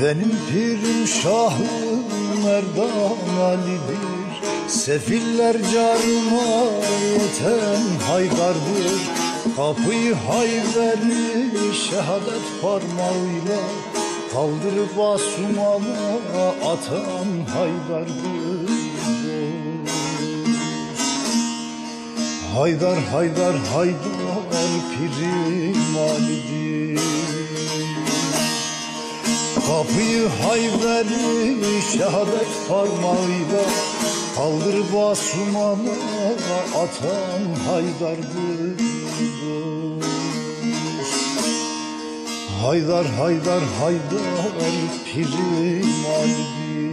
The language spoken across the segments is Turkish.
Benim pirim şahım Merdan Ali'dir. Sefiller carıma yeten Haydar'dır. Kapıyı hayverli şehadet parmağıyla Kaldırıp asumana atan Haydar'dır. Haydar haydar haydar pirim Ali'dir Kapıyı hayverli şehadet parmağıyla Kaldırıp asumana atan Haydar'dır Haydar haydar haydar pirim Ali'dir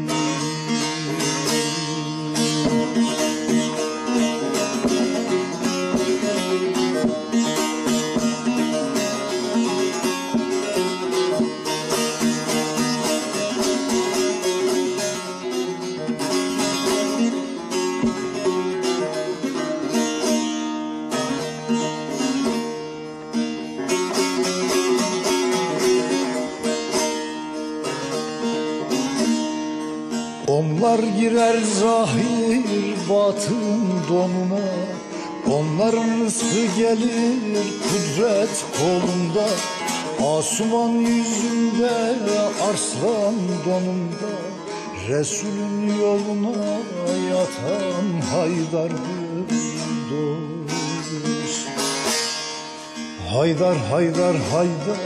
Onlar girer zahir batın donuna. Onların rızkı gelir kudret kolunda. Asuman yüzünde arslan donunda. Resulün yoluna yatan Haydar'dır dost Haydar haydar haydar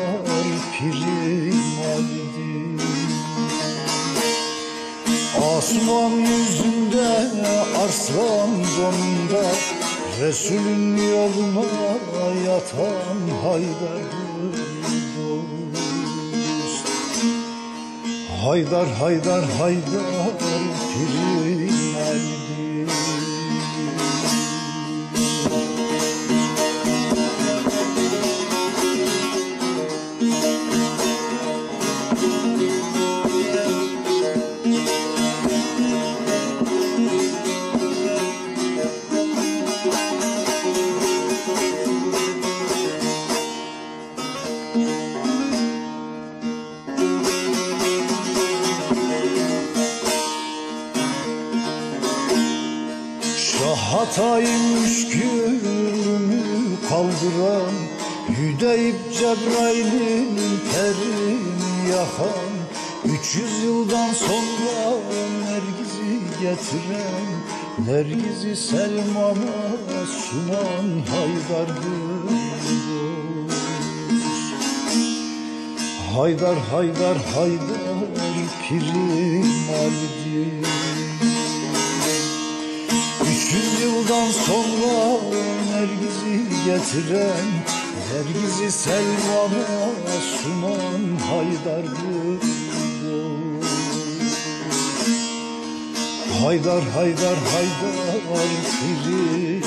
pirim Ali'dir Asman yüzünde arslan donunda Resulün yoluna yatan Haydar'dır dost Haydar haydar haydar Ali'dir Şah Hatay müşkülünü kaldıran Hüdeyip Cebrail'in terini yakan 300 yıldan sonra Nergiz'i getiren Nergiz'i Selman'a sunan Haydar'dır Haydar haydar haydar pirim Ali'dir sonra Nergiz'i getiren Nergiz'i Selman'a sunan Haydar'dır Haydar haydar haydar pirim